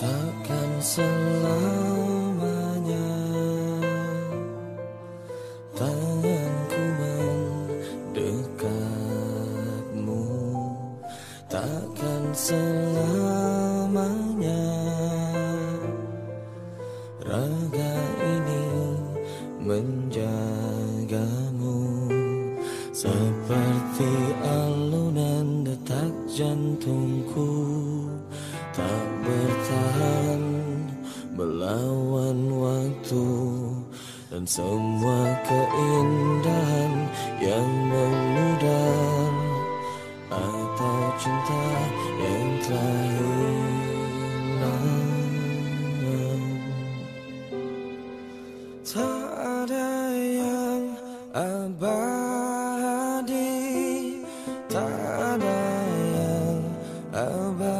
Takkan selamanya selamanya. Raga ini menjagamu. Seperti alunan detak jantungku Tak bertahan melawan waktu Dan semua keindahan yang memudar cinta yang telah hilang Tak ada yang abadi Tak ada yang abadi.